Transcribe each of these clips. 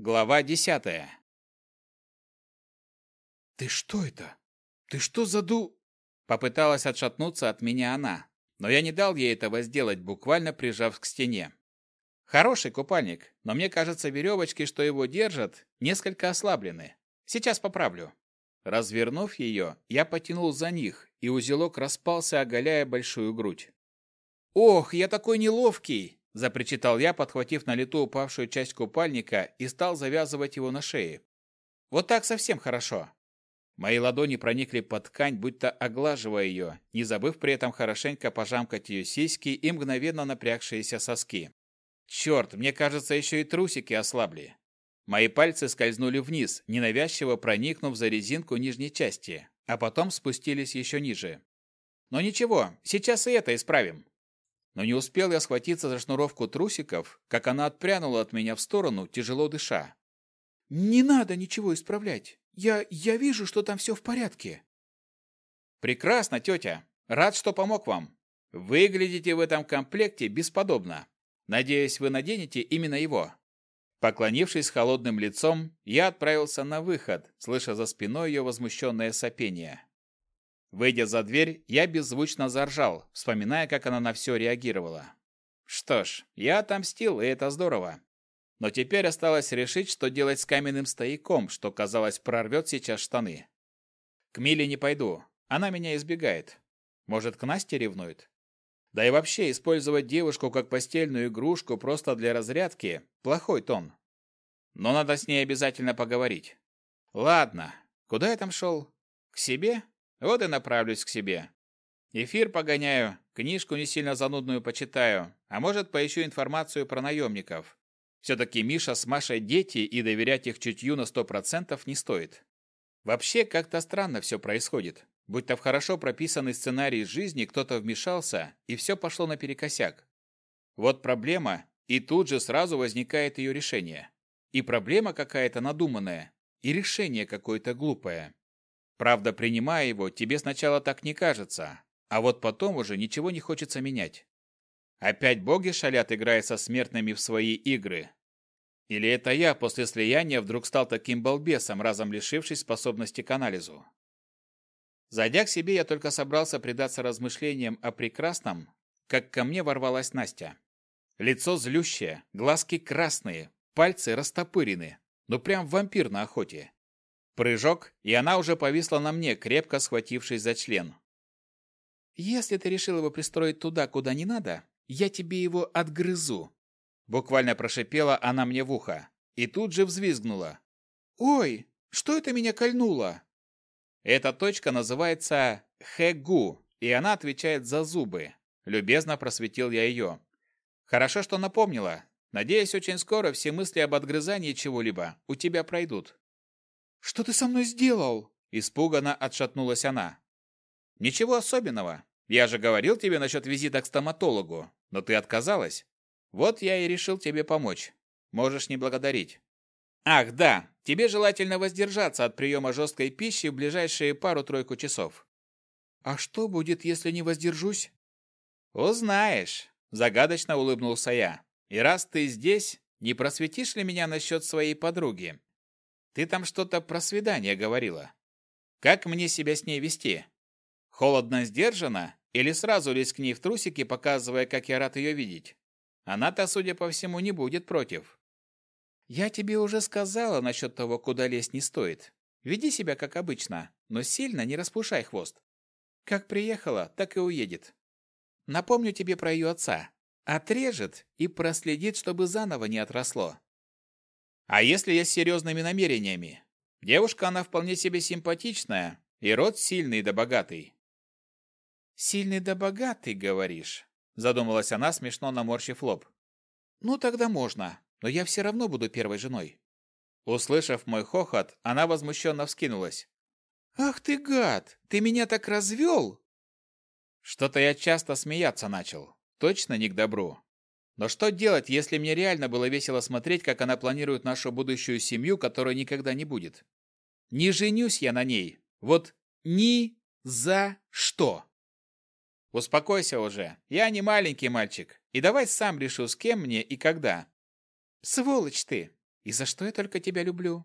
Глава десятая. «Ты что это? Ты что заду...» Попыталась отшатнуться от меня она, но я не дал ей этого сделать, буквально прижав к стене. Хороший купальник, но мне кажется, веревочки, что его держат, несколько ослаблены. Сейчас поправлю. Развернув ее, я потянул за них, и узелок распался, оголяя большую грудь. «Ох, я такой неловкий!» – запричитал я, подхватив на лету упавшую часть купальника и стал завязывать его на шее. «Вот так совсем хорошо». Мои ладони проникли под ткань, будто оглаживая ее, не забыв при этом хорошенько пожамкать ее сиськи и мгновенно напрягшиеся соски. Черт, мне кажется, еще и трусики ослабли. Мои пальцы скользнули вниз, ненавязчиво проникнув за резинку нижней части, а потом спустились еще ниже. Но ничего, сейчас и это исправим. Но не успел я схватиться за шнуровку трусиков, как она отпрянула от меня в сторону, тяжело дыша. «Не надо ничего исправлять. Я... я вижу, что там все в порядке». «Прекрасно, тетя. Рад, что помог вам. Выглядите в этом комплекте бесподобно. Надеюсь, вы наденете именно его». Поклонившись холодным лицом, я отправился на выход, слыша за спиной ее возмущенное сопение. Выйдя за дверь, я беззвучно заржал, вспоминая, как она на все реагировала. Что ж, я отомстил, и это здорово. Но теперь осталось решить, что делать с каменным стояком, что, казалось, прорвет сейчас штаны. К Миле не пойду. Она меня избегает. Может, к Насте ревнует? Да и вообще, использовать девушку как постельную игрушку просто для разрядки – плохой тон. Но надо с ней обязательно поговорить. Ладно, куда я там шел? К себе? Вот и направлюсь к себе. Эфир погоняю, книжку не сильно занудную почитаю, а может, поищу информацию про наемников. Все-таки Миша с Машей дети, и доверять их чутью на сто процентов не стоит. Вообще, как-то странно все происходит. Будь-то в хорошо прописанный сценарий жизни кто-то вмешался, и все пошло наперекосяк. Вот проблема, и тут же сразу возникает ее решение. И проблема какая-то надуманная, и решение какое-то глупое. Правда, принимая его, тебе сначала так не кажется, а вот потом уже ничего не хочется менять. Опять боги шалят, играя со смертными в свои игры. Или это я после слияния вдруг стал таким балбесом, разом лишившись способности к анализу? Зайдя к себе, я только собрался предаться размышлениям о прекрасном, как ко мне ворвалась Настя. Лицо злющее, глазки красные, пальцы растопырены, ну прям вампир на охоте. Прыжок, и она уже повисла на мне, крепко схватившись за член. «Если ты решил его пристроить туда, куда не надо, я тебе его отгрызу!» Буквально прошипела она мне в ухо и тут же взвизгнула. «Ой, что это меня кольнуло?» Эта точка называется Хэгу, и она отвечает за зубы. Любезно просветил я ее. Хорошо, что напомнила. Надеюсь, очень скоро все мысли об отгрызании чего-либо у тебя пройдут. Что ты со мной сделал? Испуганно отшатнулась она. Ничего особенного. Я же говорил тебе насчет визита к стоматологу, но ты отказалась. Вот я и решил тебе помочь. Можешь не благодарить. Ах, да, тебе желательно воздержаться от приема жесткой пищи в ближайшие пару-тройку часов. А что будет, если не воздержусь? Узнаешь, загадочно улыбнулся я. И раз ты здесь, не просветишь ли меня насчет своей подруги? Ты там что-то про свидание говорила. Как мне себя с ней вести? Холодно сдержанно или сразу лезть к ней в трусики, показывая, как я рад ее видеть? Она-то, судя по всему, не будет против. Я тебе уже сказала насчет того, куда лезть не стоит. Веди себя как обычно, но сильно не распушай хвост. Как приехала, так и уедет. Напомню тебе про ее отца. Отрежет и проследит, чтобы заново не отросло. А если я с серьезными намерениями? Девушка она вполне себе симпатичная, и род сильный да богатый. «Сильный да богатый, говоришь?» Задумалась она, смешно наморщив лоб. «Ну, тогда можно, но я все равно буду первой женой». Услышав мой хохот, она возмущенно вскинулась. «Ах ты гад! Ты меня так развел!» Что-то я часто смеяться начал. Точно не к добру. Но что делать, если мне реально было весело смотреть, как она планирует нашу будущую семью, которой никогда не будет? Не женюсь я на ней. Вот ни за что. Успокойся уже. Я не маленький мальчик. И давай сам решу, с кем мне и когда. Сволочь ты. И за что я только тебя люблю?»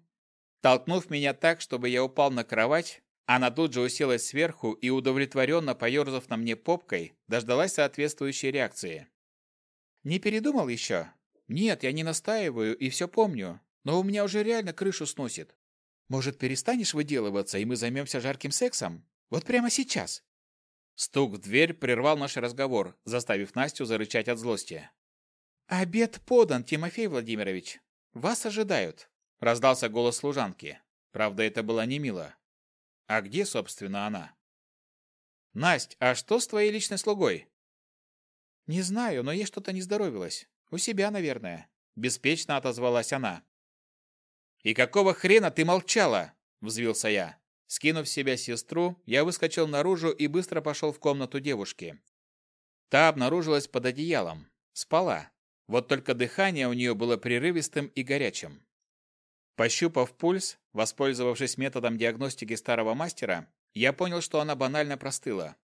Толкнув меня так, чтобы я упал на кровать, она тут же уселась сверху и, удовлетворенно поерзав на мне попкой, дождалась соответствующей реакции. «Не передумал еще?» «Нет, я не настаиваю и все помню, но у меня уже реально крышу сносит. Может, перестанешь выделываться, и мы займемся жарким сексом? Вот прямо сейчас?» Стук в дверь прервал наш разговор, заставив Настю зарычать от злости. «Обед подан, Тимофей Владимирович. Вас ожидают», — раздался голос служанки. Правда, это было не мило. А где, собственно, она? «Насть, а что с твоей личной слугой?» «Не знаю, но ей что-то не здоровилось. У себя, наверное», — беспечно отозвалась она. «И какого хрена ты молчала?» — взвился я. Скинув с себя сестру, я выскочил наружу и быстро пошел в комнату девушки. Та обнаружилась под одеялом. Спала. Вот только дыхание у нее было прерывистым и горячим. Пощупав пульс, воспользовавшись методом диагностики старого мастера, я понял, что она банально простыла.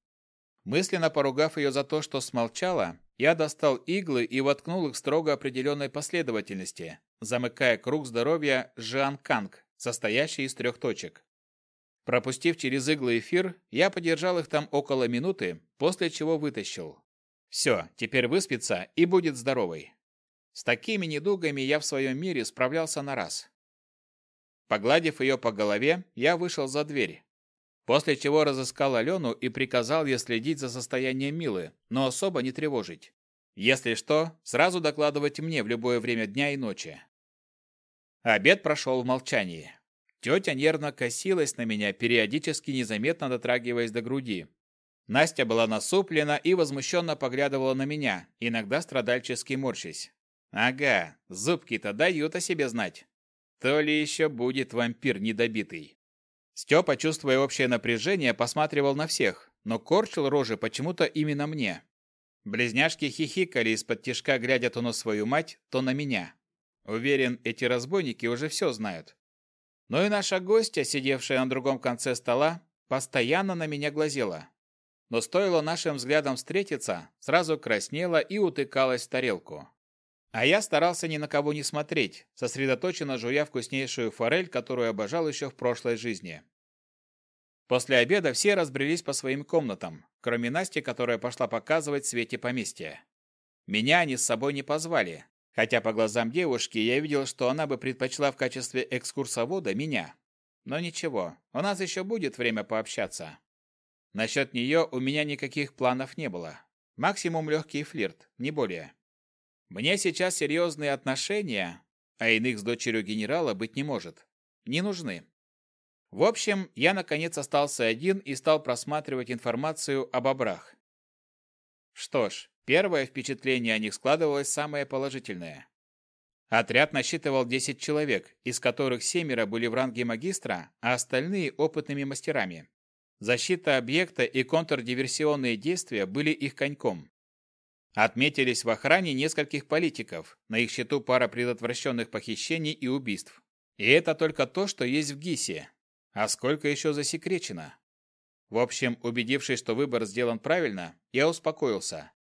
Мысленно поругав ее за то, что смолчала, я достал иглы и воткнул их в строго определенной последовательности, замыкая круг здоровья Жан Канг, состоящий из трех точек. Пропустив через иглы эфир, я подержал их там около минуты, после чего вытащил. Все, теперь выспится и будет здоровой. С такими недугами я в своем мире справлялся на раз. Погладив ее по голове, я вышел за дверь. После чего разыскал Алену и приказал ей следить за состоянием Милы, но особо не тревожить. Если что, сразу докладывать мне в любое время дня и ночи. Обед прошел в молчании. Тетя нервно косилась на меня, периодически незаметно дотрагиваясь до груди. Настя была насуплена и возмущенно поглядывала на меня, иногда страдальчески морщись. Ага, зубки-то дают о себе знать. То ли еще будет вампир недобитый. Степа, чувствуя общее напряжение, посматривал на всех, но корчил рожи почему-то именно мне. Близняшки хихикали из-под тишка, глядя то на свою мать, то на меня. Уверен, эти разбойники уже все знают. Но и наша гостья, сидевшая на другом конце стола, постоянно на меня глазела но стоило нашим взглядам встретиться, сразу краснела и утыкалась в тарелку. А я старался ни на кого не смотреть, сосредоточенно жуя вкуснейшую форель, которую обожал еще в прошлой жизни. После обеда все разбрелись по своим комнатам, кроме Насти, которая пошла показывать Свете поместье. Меня они с собой не позвали, хотя по глазам девушки я видел, что она бы предпочла в качестве экскурсовода меня. Но ничего, у нас еще будет время пообщаться. Насчет нее у меня никаких планов не было. Максимум легкий флирт, не более. Мне сейчас серьезные отношения, а иных с дочерью генерала быть не может. Не нужны. В общем, я наконец остался один и стал просматривать информацию об обрах. Что ж, первое впечатление о них складывалось самое положительное. Отряд насчитывал 10 человек, из которых семеро были в ранге магистра, а остальные опытными мастерами. Защита объекта и контрдиверсионные действия были их коньком. Отметились в охране нескольких политиков, на их счету пара предотвращенных похищений и убийств. И это только то, что есть в ГИСе. А сколько еще засекречено? В общем, убедившись, что выбор сделан правильно, я успокоился.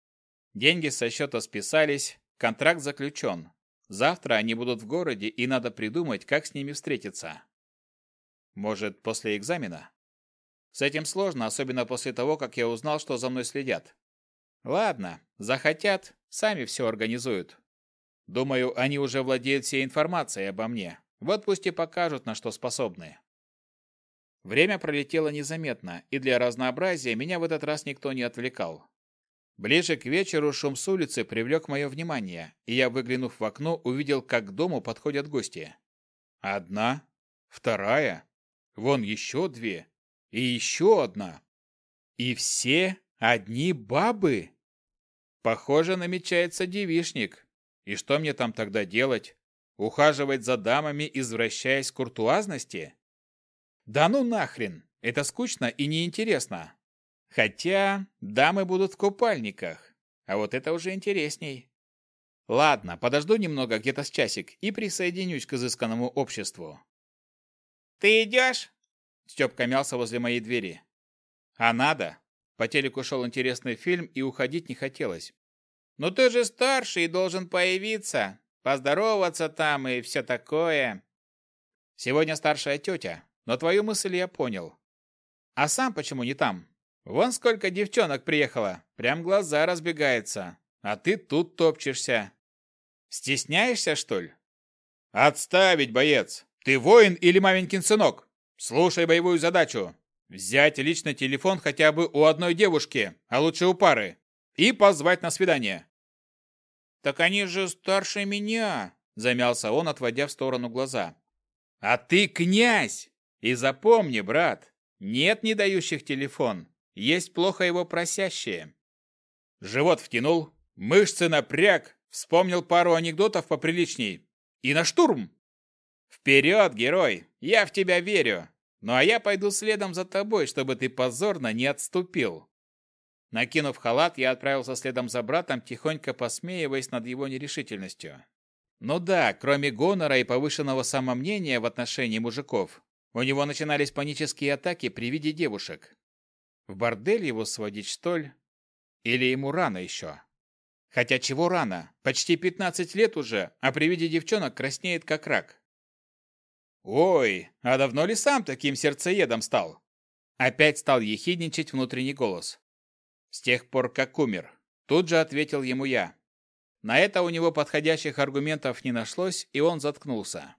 Деньги со счета списались, контракт заключен. Завтра они будут в городе, и надо придумать, как с ними встретиться. Может, после экзамена? С этим сложно, особенно после того, как я узнал, что за мной следят. Ладно, захотят, сами все организуют. Думаю, они уже владеют всей информацией обо мне. Вот пусть и покажут, на что способны. Время пролетело незаметно, и для разнообразия меня в этот раз никто не отвлекал. Ближе к вечеру шум с улицы привлек мое внимание, и я, выглянув в окно, увидел, как к дому подходят гости. Одна, вторая, вон еще две, и еще одна. И все одни бабы. Похоже, намечается девишник. И что мне там тогда делать? Ухаживать за дамами, извращаясь к куртуазности? Да ну нахрен! Это скучно и неинтересно. Хотя дамы будут в купальниках, а вот это уже интересней. Ладно, подожду немного, где-то с часик, и присоединюсь к изысканному обществу. «Ты идешь?» Степка мялся возле моей двери. А надо? По телеку шел интересный фильм, и уходить не хотелось. «Ну ты же старший и должен появиться. поздороваться там и все такое. Сегодня старшая тетя, но твою мысль я понял. А сам почему не там? Вон сколько девчонок приехало, прям глаза разбегаются, а ты тут топчешься. Стесняешься, что ли? Отставить, боец! Ты воин или маменькин сынок? Слушай боевую задачу. Взять личный телефон хотя бы у одной девушки, а лучше у пары, и позвать на свидание. Так они же старше меня, замялся он, отводя в сторону глаза. А ты князь! И запомни, брат, нет не дающих телефон, есть плохо его просящие. Живот втянул, мышцы напряг, вспомнил пару анекдотов поприличней. И на штурм! Вперед, герой! Я в тебя верю! Ну а я пойду следом за тобой, чтобы ты позорно не отступил. Накинув халат, я отправился следом за братом, тихонько посмеиваясь над его нерешительностью. Ну да, кроме гонора и повышенного самомнения в отношении мужиков, у него начинались панические атаки при виде девушек. В бордель его сводить, что ли? Или ему рано еще? Хотя чего рано? Почти 15 лет уже, а при виде девчонок краснеет как рак. Ой, а давно ли сам таким сердцеедом стал? Опять стал ехидничать внутренний голос. С тех пор, как умер. Тут же ответил ему я. На это у него подходящих аргументов не нашлось, и он заткнулся.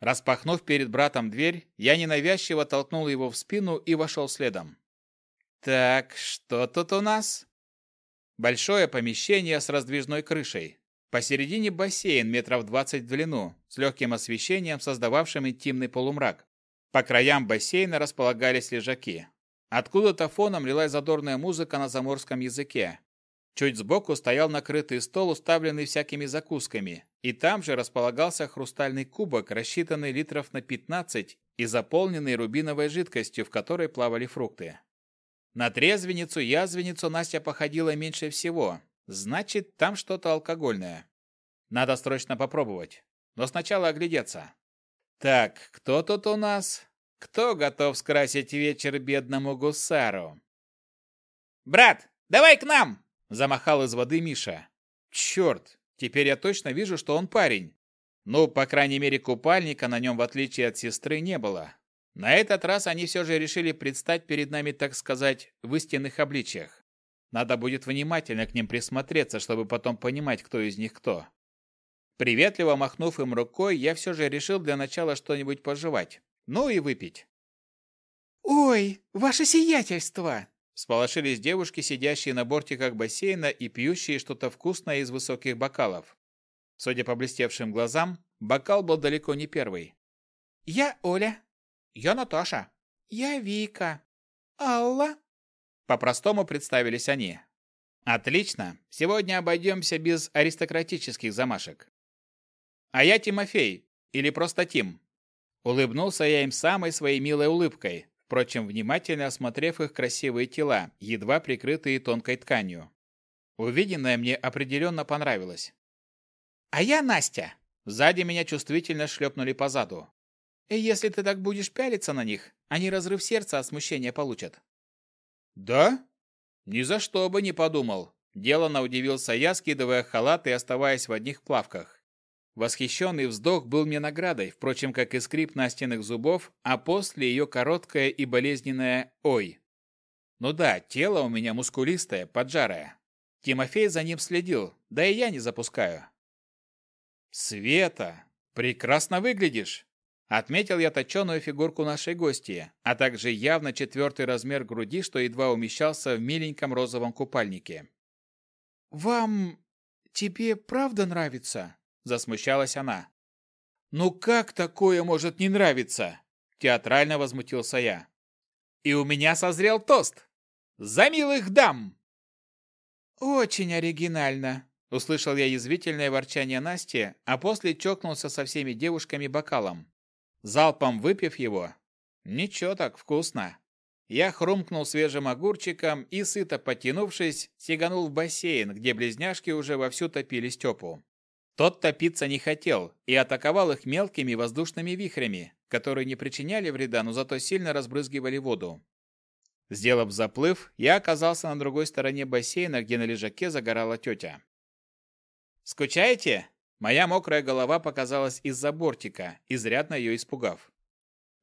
Распахнув перед братом дверь, я ненавязчиво толкнул его в спину и вошел следом. «Так, что тут у нас?» Большое помещение с раздвижной крышей. Посередине бассейн метров 20 в длину, с легким освещением, создававшим интимный полумрак. По краям бассейна располагались лежаки. Откуда-то фоном лилась задорная музыка на заморском языке. Чуть сбоку стоял накрытый стол, уставленный всякими закусками, и там же располагался хрустальный кубок, рассчитанный литров на 15 и заполненный рубиновой жидкостью, в которой плавали фрукты. На трезвенницу-язвенницу Настя походила меньше всего, значит, там что-то алкогольное. Надо срочно попробовать, но сначала оглядеться. Так, кто тут у нас? Кто готов скрасить вечер бедному гусару? «Брат, давай к нам!» Замахал из воды Миша. Черт, теперь я точно вижу, что он парень. Ну, по крайней мере, купальника на нем, в отличие от сестры, не было. На этот раз они все же решили предстать перед нами, так сказать, в истинных обличиях. Надо будет внимательно к ним присмотреться, чтобы потом понимать, кто из них кто. Приветливо махнув им рукой, я все же решил для начала что-нибудь пожевать. Ну и выпить. «Ой, ваше сиятельство!» Сполошились девушки, сидящие на бортиках бассейна и пьющие что-то вкусное из высоких бокалов. Судя по блестевшим глазам, бокал был далеко не первый. «Я Оля». «Я Наташа». «Я Вика». «Алла». По-простому представились они. «Отлично. Сегодня обойдемся без аристократических замашек». «А я Тимофей, или просто Тим». Улыбнулся я им самой своей милой улыбкой, впрочем, внимательно осмотрев их красивые тела, едва прикрытые тонкой тканью. Увиденное мне определенно понравилось. «А я Настя!» Сзади меня чувствительно шлепнули по заду. «И если ты так будешь пялиться на них, они разрыв сердца от смущения получат». «Да? Ни за что бы не подумал!» Делано удивился я, скидывая халат и оставаясь в одних плавках. Восхищенный вздох был мне наградой, впрочем, как и скрип настенных зубов, а после ее короткое и болезненное «Ой». Ну да, тело у меня мускулистое, поджарое. Тимофей за ним следил, да и я не запускаю. «Света, прекрасно выглядишь!» Отметил я точеную фигурку нашей гости, а также явно четвертый размер груди, что едва умещался в миленьком розовом купальнике. «Вам... тебе правда нравится?» Засмущалась она. «Ну как такое может не нравиться?» Театрально возмутился я. «И у меня созрел тост! За милых дам!» «Очень оригинально!» Услышал я язвительное ворчание Насти, а после чокнулся со всеми девушками бокалом. Залпом выпив его, ничего так вкусно. Я хрумкнул свежим огурчиком и, сыто потянувшись, сиганул в бассейн, где близняшки уже вовсю топили Степу. Тот топиться не хотел и атаковал их мелкими воздушными вихрями, которые не причиняли вреда, но зато сильно разбрызгивали воду. Сделав заплыв, я оказался на другой стороне бассейна, где на лежаке загорала тетя. «Скучаете?» Моя мокрая голова показалась из-за бортика, изрядно ее испугав.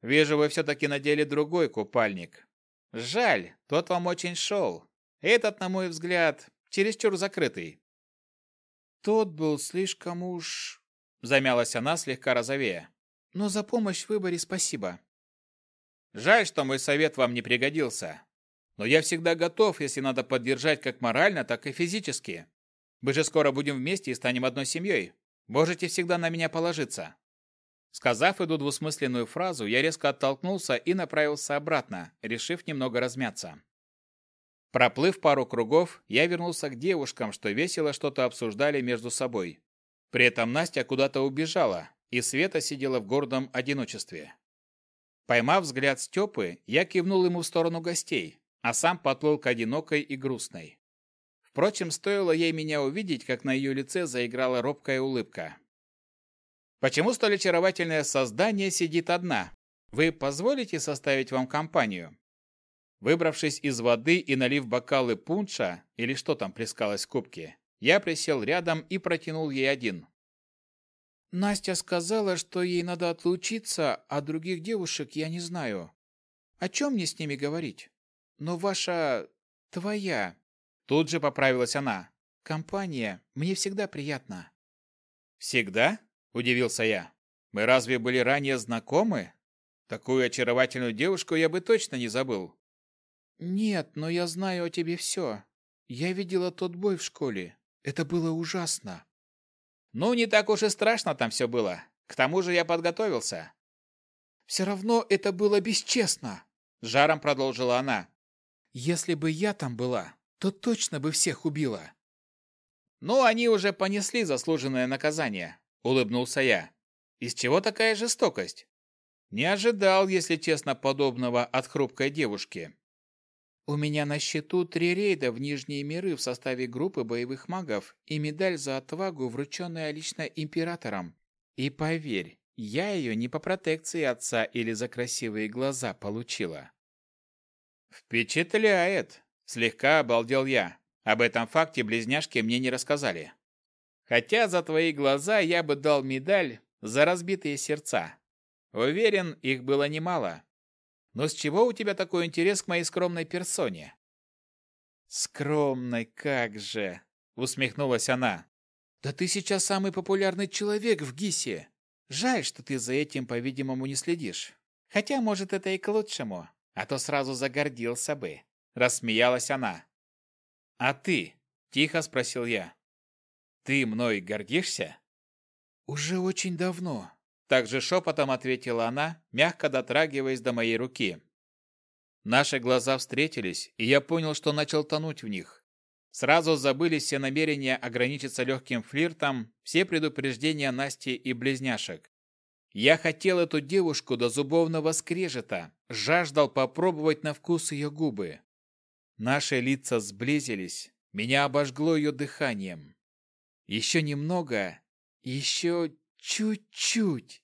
Вижу, вы все-таки надели другой купальник. Жаль, тот вам очень шел. Этот, на мой взгляд, чересчур закрытый. Тот был слишком уж... Замялась она, слегка розовея. Но за помощь в выборе спасибо. Жаль, что мой совет вам не пригодился. Но я всегда готов, если надо поддержать как морально, так и физически. Мы же скоро будем вместе и станем одной семьей. Можете всегда на меня положиться. Сказав эту двусмысленную фразу, я резко оттолкнулся и направился обратно, решив немного размяться. Проплыв пару кругов, я вернулся к девушкам, что весело что-то обсуждали между собой. При этом Настя куда-то убежала, и Света сидела в гордом одиночестве. Поймав взгляд Степы, я кивнул ему в сторону гостей, а сам поплыл к одинокой и грустной. Впрочем, стоило ей меня увидеть, как на ее лице заиграла робкая улыбка. Почему столь очаровательное создание сидит одна? Вы позволите составить вам компанию? Выбравшись из воды и налив бокалы пунша, или что там плескалось в кубке, я присел рядом и протянул ей один. Настя сказала, что ей надо отлучиться, а других девушек я не знаю. О чем мне с ними говорить? Но ваша... твоя... Тут же поправилась она. Компания мне всегда приятна. Всегда? – удивился я. «Мы разве были ранее знакомы? Такую очаровательную девушку я бы точно не забыл». «Нет, но я знаю о тебе все. Я видела тот бой в школе. Это было ужасно». «Ну, не так уж и страшно там все было. К тому же я подготовился». «Все равно это было бесчестно», – жаром продолжила она. «Если бы я там была, то точно бы всех убила». «Ну, они уже понесли заслуженное наказание улыбнулся я. Из чего такая жестокость? Не ожидал, если честно, подобного от хрупкой девушки. У меня на счету три рейда в Нижние миры в составе группы боевых магов и медаль за отвагу, врученная лично императором. И поверь, я ее не по протекции отца или за красивые глаза получила. Впечатляет, слегка обалдел я. Об этом факте близняшки мне не рассказали. Хотя за твои глаза я бы дал медаль за разбитые сердца. Уверен, их было немало. Но с чего у тебя такой интерес к моей скромной персоне? Скромной, как же, усмехнулась она. Да ты сейчас самый популярный человек в Гисе. Жаль, что ты за этим, по-видимому, не следишь. Хотя, может, это и к лучшему, а то сразу загордился бы. Рассмеялась она. А ты? Тихо спросил я. Ты мной гордишься? Уже очень давно, также шепотом ответила она, мягко дотрагиваясь до моей руки. Наши глаза встретились, и я понял, что начал тонуть в них. Сразу забылись все намерения ограничиться легким флиртом, все предупреждения Насти и близняшек. Я хотел эту девушку до зубовного скрежета, жаждал попробовать на вкус ее губы. Наши лица сблизились, меня обожгло ее дыханием. Еще немного, еще чуть-чуть.